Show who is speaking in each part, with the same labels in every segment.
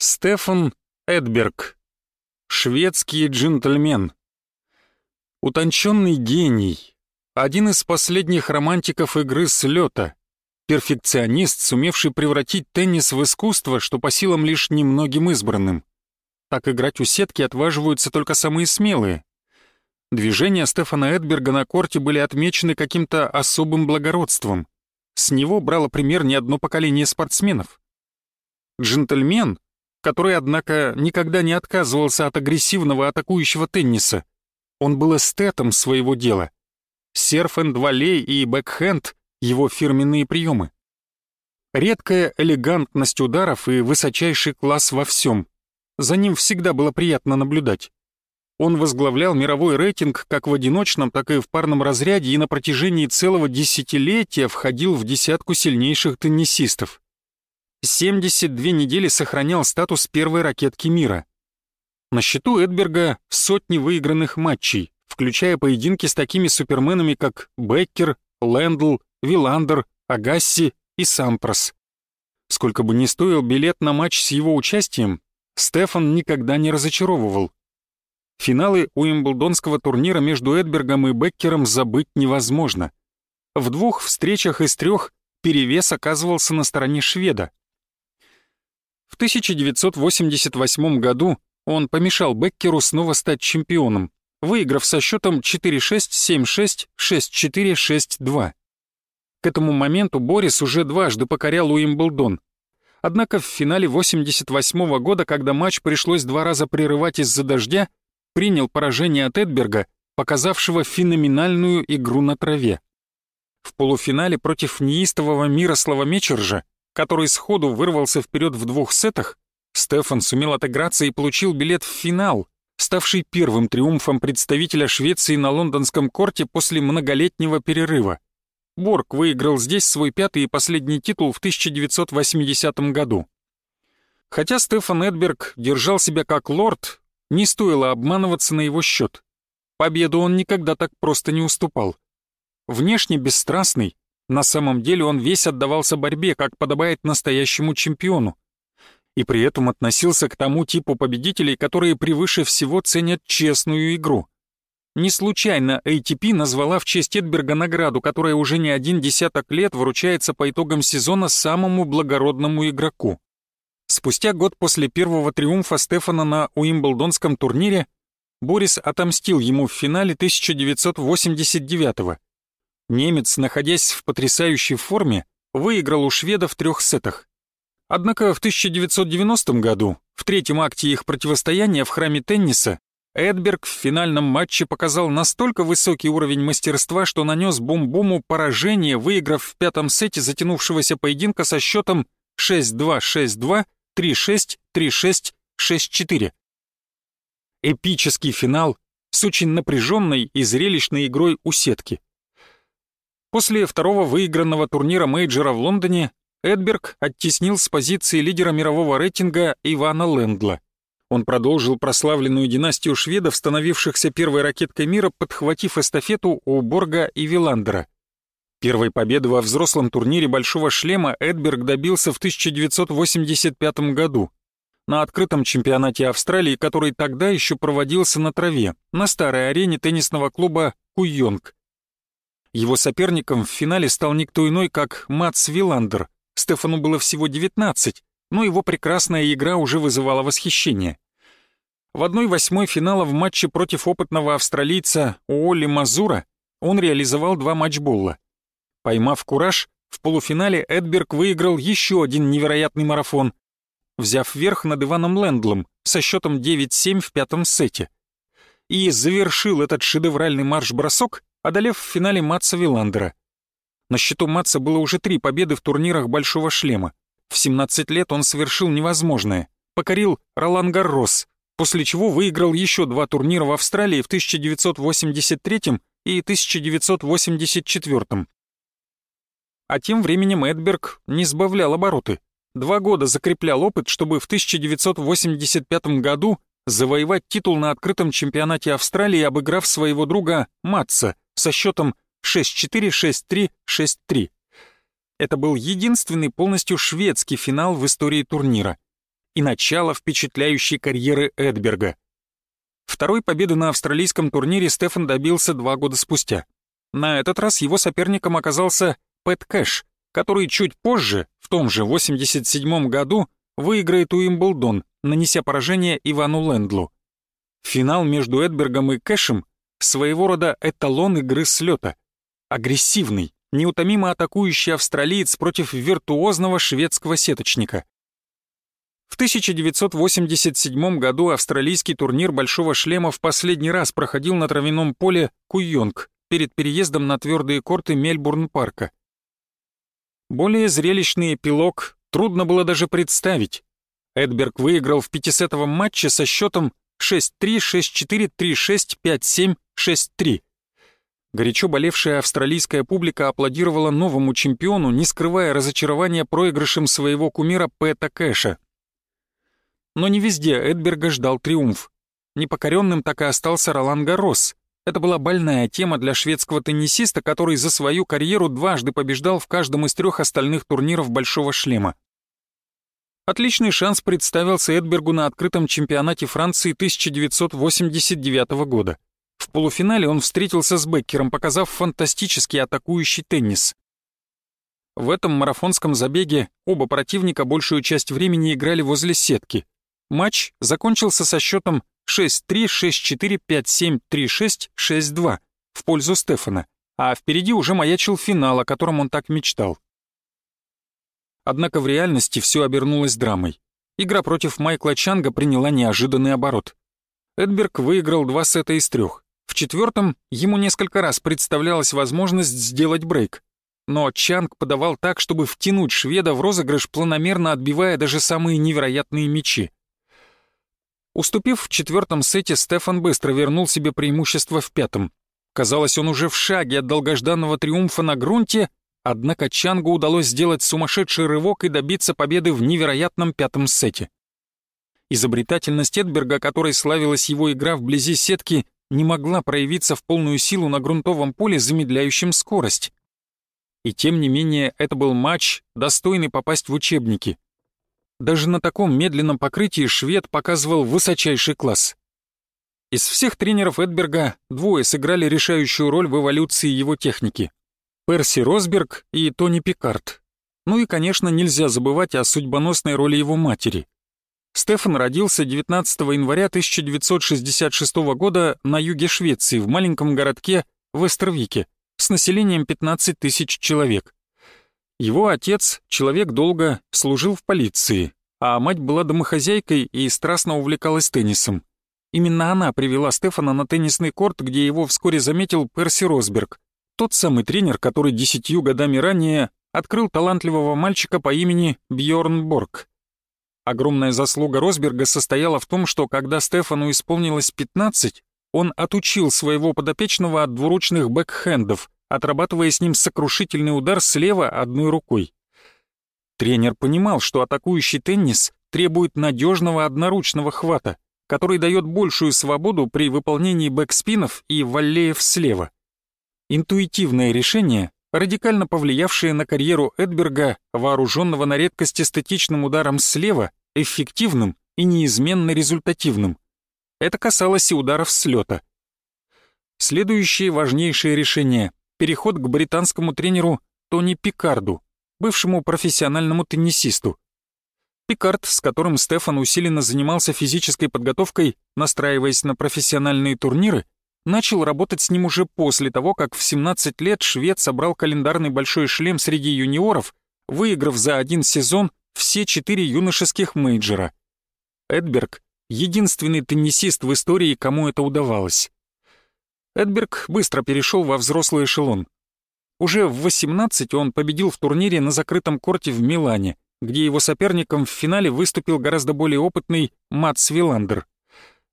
Speaker 1: Стефан Эдберг. Шведский джентльмен. Утонченный гений. Один из последних романтиков игры с лёта. Перфекционист, сумевший превратить теннис в искусство, что по силам лишь немногим избранным. Так играть у сетки отваживаются только самые смелые. Движения Стефана Эдберга на корте были отмечены каким-то особым благородством. С него брало пример не одно поколение спортсменов. Джентльмен, который, однако, никогда не отказывался от агрессивного атакующего тенниса. Он был эстетом своего дела. Серф-энд-валей и бэкхенд — его фирменные приемы. Редкая элегантность ударов и высочайший класс во всем. За ним всегда было приятно наблюдать. Он возглавлял мировой рейтинг как в одиночном, так и в парном разряде и на протяжении целого десятилетия входил в десятку сильнейших теннисистов. 72 недели сохранял статус первой ракетки мира. На счету Эдберга сотни выигранных матчей, включая поединки с такими суперменами, как Беккер, Лэндл, Виландер, Агасси и Сампрос. Сколько бы ни стоил билет на матч с его участием, Стефан никогда не разочаровывал. Финалы Уимблдонского турнира между Эдбергом и Беккером забыть невозможно. В двух встречах из трех перевес оказывался на стороне шведа. В 1988 году он помешал Беккеру снова стать чемпионом, выиграв со счетом 4-6, 7-6, 6-4, 6-2. К этому моменту Борис уже дважды покорял Уимблдон. Однако в финале 88 года, когда матч пришлось два раза прерывать из-за дождя, принял поражение от Эдберга, показавшего феноменальную игру на траве. В полуфинале против неистового Мирослава Мечержа который сходу вырвался вперед в двух сетах, Стефан сумел отыграться и получил билет в финал, ставший первым триумфом представителя Швеции на лондонском корте после многолетнего перерыва. Борг выиграл здесь свой пятый и последний титул в 1980 году. Хотя Стефан Эдберг держал себя как лорд, не стоило обманываться на его счет. Победу он никогда так просто не уступал. Внешне бесстрастный, на самом деле он весь отдавался борьбе, как подобает настоящему чемпиону. И при этом относился к тому типу победителей, которые превыше всего ценят честную игру. Не случайно ATP назвала в честь Эдберга награду, которая уже не один десяток лет вручается по итогам сезона самому благородному игроку. Спустя год после первого триумфа Стефана на Уимблдонском турнире Борис отомстил ему в финале 1989 года Немец, находясь в потрясающей форме, выиграл у шведа в трех сетах. Однако в 1990 году, в третьем акте их противостояния в храме тенниса, Эдберг в финальном матче показал настолько высокий уровень мастерства, что нанес Бум-Буму поражение, выиграв в пятом сете затянувшегося поединка со счетом 6-2, 6-2, 3-6, 3-6, 6-4. Эпический финал с очень напряженной и зрелищной игрой у сетки. После второго выигранного турнира мейджора в Лондоне Эдберг оттеснил с позиции лидера мирового рейтинга Ивана Лендла. Он продолжил прославленную династию шведов, становившихся первой ракеткой мира, подхватив эстафету у Борга и Виландера. Первой победы во взрослом турнире «Большого шлема» Эдберг добился в 1985 году на открытом чемпионате Австралии, который тогда еще проводился на траве, на старой арене теннисного клуба «Куйонг». Его соперником в финале стал никто иной, как Мац Виландер. Стефану было всего 19, но его прекрасная игра уже вызывала восхищение. В одной восьмой финала в матче против опытного австралийца Уолли Мазура он реализовал два матчболла. Поймав кураж, в полуфинале Эдберг выиграл еще один невероятный марафон, взяв верх над Иваном Лэндлом со счетом 9-7 в пятом сете. И завершил этот шедевральный марш-бросок одолев в финале Матса Виландера. На счету Матса было уже три победы в турнирах «Большого шлема». В 17 лет он совершил невозможное. Покорил Ролан Гаррос, после чего выиграл еще два турнира в Австралии в 1983 и 1984. А тем временем Эдберг не сбавлял обороты. Два года закреплял опыт, чтобы в 1985 году завоевать титул на открытом чемпионате Австралии, обыграв своего друга Матса со счетом 6-4, 6-3, 6-3. Это был единственный полностью шведский финал в истории турнира. и начало впечатляющей карьеры Эдберга. Второй победы на австралийском турнире Стефан добился два года спустя. На этот раз его соперником оказался Пэт Кэш, который чуть позже, в том же 87 году, выиграет Уимблдон, нанеся поражение Ивану Лэндлу. Финал между Эдбергом и Кэшем — своего рода эталон игры с лёта. Агрессивный, неутомимо атакующий австралиец против виртуозного шведского сеточника. В 1987 году австралийский турнир «Большого шлема» в последний раз проходил на травяном поле Куйонг перед переездом на твердые корты Мельбурн-парка. Более зрелищный эпилог трудно было даже представить. Эдберг выиграл в пятисетовом матче со счетом 6-3, 6-4, 3-6, 5-7, 6-3. Горячо болевшая австралийская публика аплодировала новому чемпиону, не скрывая разочарования проигрышем своего кумира Пэта Кэша. Но не везде Эдберга ждал триумф. Непокоренным так и остался Ролан Гаррос. Это была больная тема для шведского теннисиста, который за свою карьеру дважды побеждал в каждом из трех остальных турниров «Большого шлема». Отличный шанс представился Эдбергу на открытом чемпионате Франции 1989 года. В полуфинале он встретился с Беккером, показав фантастический атакующий теннис. В этом марафонском забеге оба противника большую часть времени играли возле сетки. Матч закончился со счетом 6-3, 6-4, 5-7, 3-6, 6-2 в пользу Стефана, а впереди уже маячил финал, о котором он так мечтал. Однако в реальности все обернулось драмой. Игра против Майкла Чанга приняла неожиданный оборот. Эдберг выиграл два сета из трех. В четвертом ему несколько раз представлялась возможность сделать брейк. Но Чанг подавал так, чтобы втянуть шведа в розыгрыш, планомерно отбивая даже самые невероятные мячи. Уступив в четвертом сете, Стефан быстро вернул себе преимущество в пятом. Казалось, он уже в шаге от долгожданного триумфа на грунте, однако Чангу удалось сделать сумасшедший рывок и добиться победы в невероятном пятом сете. Изобретательность Эдберга, которой славилась его игра вблизи сетки, не могла проявиться в полную силу на грунтовом поле, замедляющем скорость. И тем не менее, это был матч, достойный попасть в учебники. Даже на таком медленном покрытии швед показывал высочайший класс. Из всех тренеров Эдберга двое сыграли решающую роль в эволюции его техники. Перси Росберг и Тони Пикард. Ну и, конечно, нельзя забывать о судьбоносной роли его матери. Стефан родился 19 января 1966 года на юге Швеции в маленьком городке Вестервике с населением 15 тысяч человек. Его отец, человек долго, служил в полиции, а мать была домохозяйкой и страстно увлекалась теннисом. Именно она привела Стефана на теннисный корт, где его вскоре заметил Перси Росберг, тот самый тренер, который десятью годами ранее открыл талантливого мальчика по имени Бьорн Борг. Огромная заслуга Росберга состояла в том, что когда Стефану исполнилось 15, он отучил своего подопечного от двуручных бэкхендов, отрабатывая с ним сокрушительный удар слева одной рукой. Тренер понимал, что атакующий теннис требует надежного одноручного хвата, который дает большую свободу при выполнении бэкспинов и валлеев слева. Интуитивное решение, радикально повлиявшее на карьеру Эдберга, вооруженного на редкость эстетичным ударом слева, эффективным и неизменно результативным. Это касалось и ударов с лета. Следующее важнейшее решение переход к британскому тренеру Тони Пикарду, бывшему профессиональному теннисисту. Пикард, с которым Стефан усиленно занимался физической подготовкой, настраиваясь на профессиональные турниры, начал работать с ним уже после того, как в 17 лет швед собрал календарный большой шлем среди юниоров, выиграв за один сезон все четыре юношеских мейджора. Эдберг — единственный теннисист в истории, кому это удавалось. Эдберг быстро перешел во взрослый эшелон. Уже в 18 он победил в турнире на закрытом корте в Милане, где его соперником в финале выступил гораздо более опытный Матс Виландер.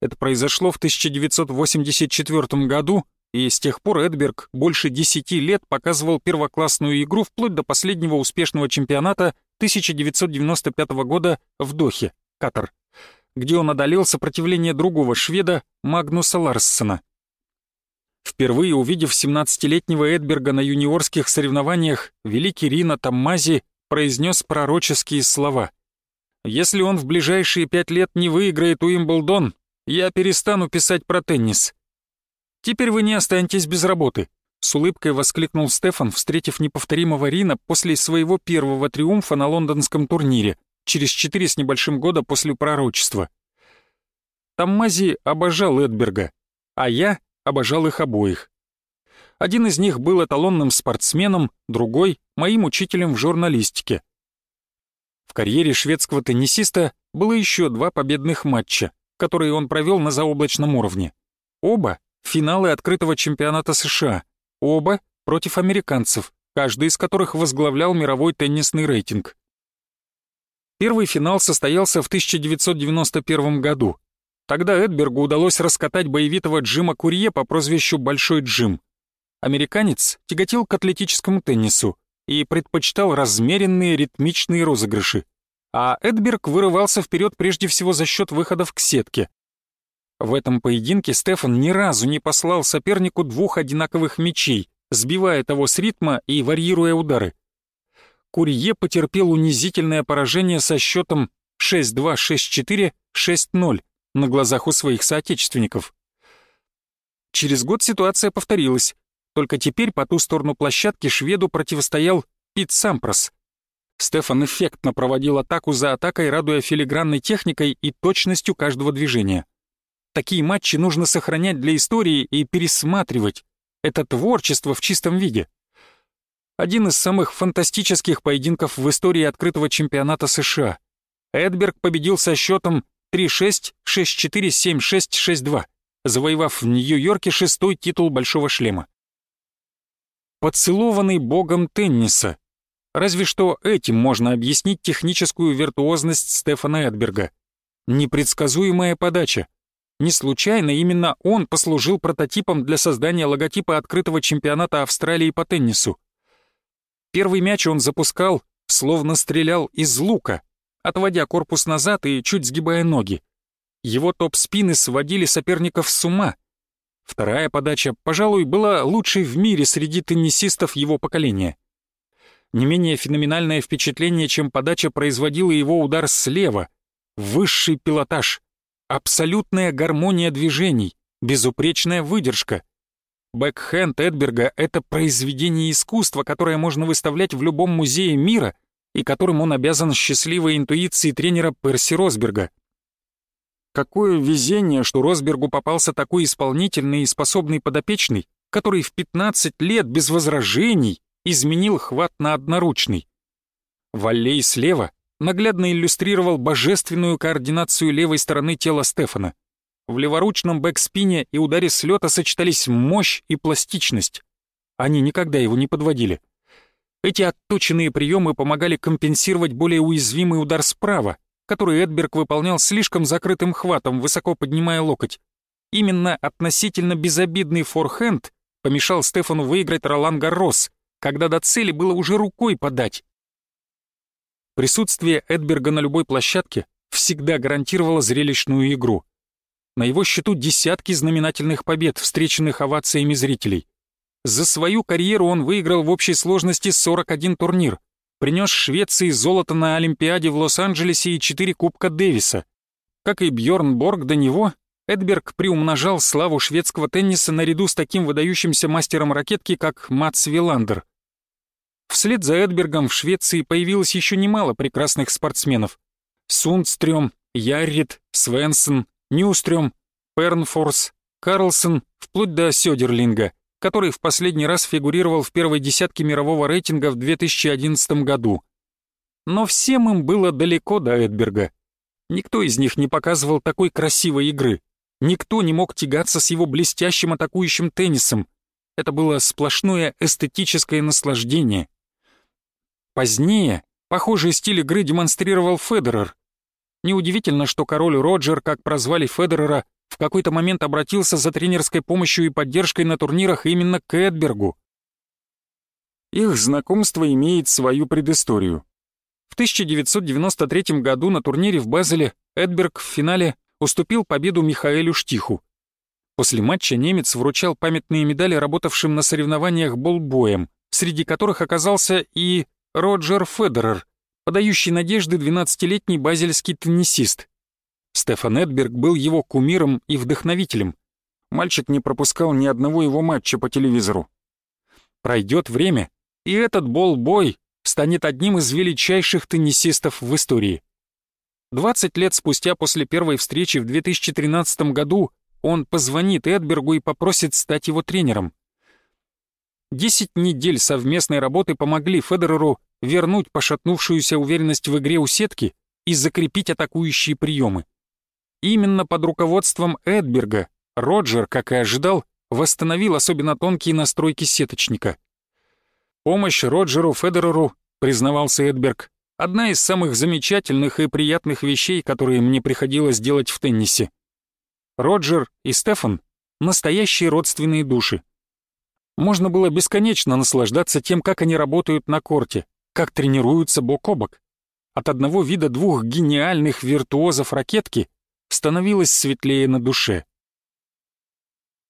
Speaker 1: Это произошло в 1984 году, и с тех пор Эдберг больше 10 лет показывал первоклассную игру вплоть до последнего успешного чемпионата 1995 года в Дохе, Катар, где он одолел сопротивление другого шведа Магнуса Ларссена. Впервые увидев 17-летнего Эдберга на юниорских соревнованиях, великий Рина Таммази произнес пророческие слова. Если он в ближайшие пять лет не выиграет Уимблдон, я перестану писать про теннис. Теперь вы не останетесь без работы. С улыбкой воскликнул Стефан, встретив неповторимого Рина после своего первого триумфа на лондонском турнире, через четыре с небольшим года после пророчества. Таммази обожал Эдберга, а я обожал их обоих. Один из них был эталонным спортсменом, другой — моим учителем в журналистике. В карьере шведского теннисиста было еще два победных матча, которые он провел на заоблачном уровне. Оба — финалы открытого чемпионата США, оба против американцев, каждый из которых возглавлял мировой теннисный рейтинг. Первый финал состоялся в 1991 году. Тогда Эдбергу удалось раскатать боевитого Джима Курье по прозвищу «Большой Джим». Американец тяготел к атлетическому теннису и предпочитал размеренные ритмичные розыгрыши, а Эдберг вырывался вперед прежде всего за счет выходов к сетке. В этом поединке Стефан ни разу не послал сопернику двух одинаковых мячей, сбивая того с ритма и варьируя удары. Курье потерпел унизительное поражение со счетом 6-2, 6-4, 6-0 на глазах у своих соотечественников. Через год ситуация повторилась, только теперь по ту сторону площадки шведу противостоял Пит Сампрос. Стефан эффектно проводил атаку за атакой, радуя филигранной техникой и точностью каждого движения. Такие матчи нужно сохранять для истории и пересматривать. Это творчество в чистом виде один из самых фантастических поединков в истории открытого чемпионата США. Эдберг победил со счетом 3-6, 6-4, 7-6, 6-2, завоевав в Нью-Йорке шестой титул Большого шлема. Поцелованный богом тенниса. Разве что этим можно объяснить техническую виртуозность Стефана Эдберга. Непредсказуемая подача. Не случайно именно он послужил прототипом для создания логотипа открытого чемпионата Австралии по теннису. Первый мяч он запускал, словно стрелял из лука, отводя корпус назад и чуть сгибая ноги. Его топ-спины сводили соперников с ума. Вторая подача, пожалуй, была лучшей в мире среди теннисистов его поколения. Не менее феноменальное впечатление, чем подача, производила его удар слева. Высший пилотаж, абсолютная гармония движений, безупречная выдержка — Бэкхенд Эдберга — это произведение искусства, которое можно выставлять в любом музее мира и которым он обязан счастливой интуиции тренера Перси Росберга. Какое везение, что Росбергу попался такой исполнительный и способный подопечный, который в 15 лет без возражений изменил хват на одноручный. Валлей слева наглядно иллюстрировал божественную координацию левой стороны тела Стефана. В леворучном бэкспине и ударе с лёта сочетались мощь и пластичность. Они никогда его не подводили. Эти отточенные приемы помогали компенсировать более уязвимый удар справа, который Эдберг выполнял слишком закрытым хватом, высоко поднимая локоть. Именно относительно безобидный форхенд помешал Стефану выиграть Ролан Гаррос, когда до цели было уже рукой подать. Присутствие Эдберга на любой площадке всегда гарантировало зрелищную игру. На его счету десятки знаменательных побед, встреченных овациями зрителей. За свою карьеру он выиграл в общей сложности 41 турнир, принес Швеции золото на Олимпиаде в Лос-Анджелесе и 4 Кубка Дэвиса. Как и Бьорн Борг до него, Эдберг приумножал славу шведского тенниса наряду с таким выдающимся мастером ракетки, как Мац Виландер. Вслед за Эдбергом в Швеции появилось еще немало прекрасных спортсменов. Сундстрём, Яррит, Свенсон, Ньюстрём, Пернфорс, Карлсон, вплоть до Сёдерлинга, который в последний раз фигурировал в первой десятке мирового рейтинга в 2011 году. Но всем им было далеко до Эдберга. Никто из них не показывал такой красивой игры. Никто не мог тягаться с его блестящим атакующим теннисом. Это было сплошное эстетическое наслаждение. Позднее похожий стиль игры демонстрировал Федерер, Неудивительно, что король Роджер, как прозвали Федерера, в какой-то момент обратился за тренерской помощью и поддержкой на турнирах именно к Эдбергу. Их знакомство имеет свою предысторию. В 1993 году на турнире в Базеле Эдберг в финале уступил победу Михаэлю Штиху. После матча немец вручал памятные медали работавшим на соревнованиях болбоем, среди которых оказался и Роджер Федерер, подающий надежды 12-летний базельский теннисист. Стефан Эдберг был его кумиром и вдохновителем. Мальчик не пропускал ни одного его матча по телевизору. Пройдет время, и этот бол-бой станет одним из величайших теннисистов в истории. 20 лет спустя после первой встречи в 2013 году он позвонит Эдбергу и попросит стать его тренером. Десять недель совместной работы помогли Федереру вернуть пошатнувшуюся уверенность в игре у сетки и закрепить атакующие приемы. Именно под руководством Эдберга Роджер, как и ожидал, восстановил особенно тонкие настройки сеточника. Помощь Роджеру Федереру, признавался Эдберг, одна из самых замечательных и приятных вещей, которые мне приходилось делать в теннисе. Роджер и Стефан — настоящие родственные души. Можно было бесконечно наслаждаться тем, как они работают на корте, как тренируются бок о бок. От одного вида двух гениальных виртуозов ракетки становилось светлее на душе.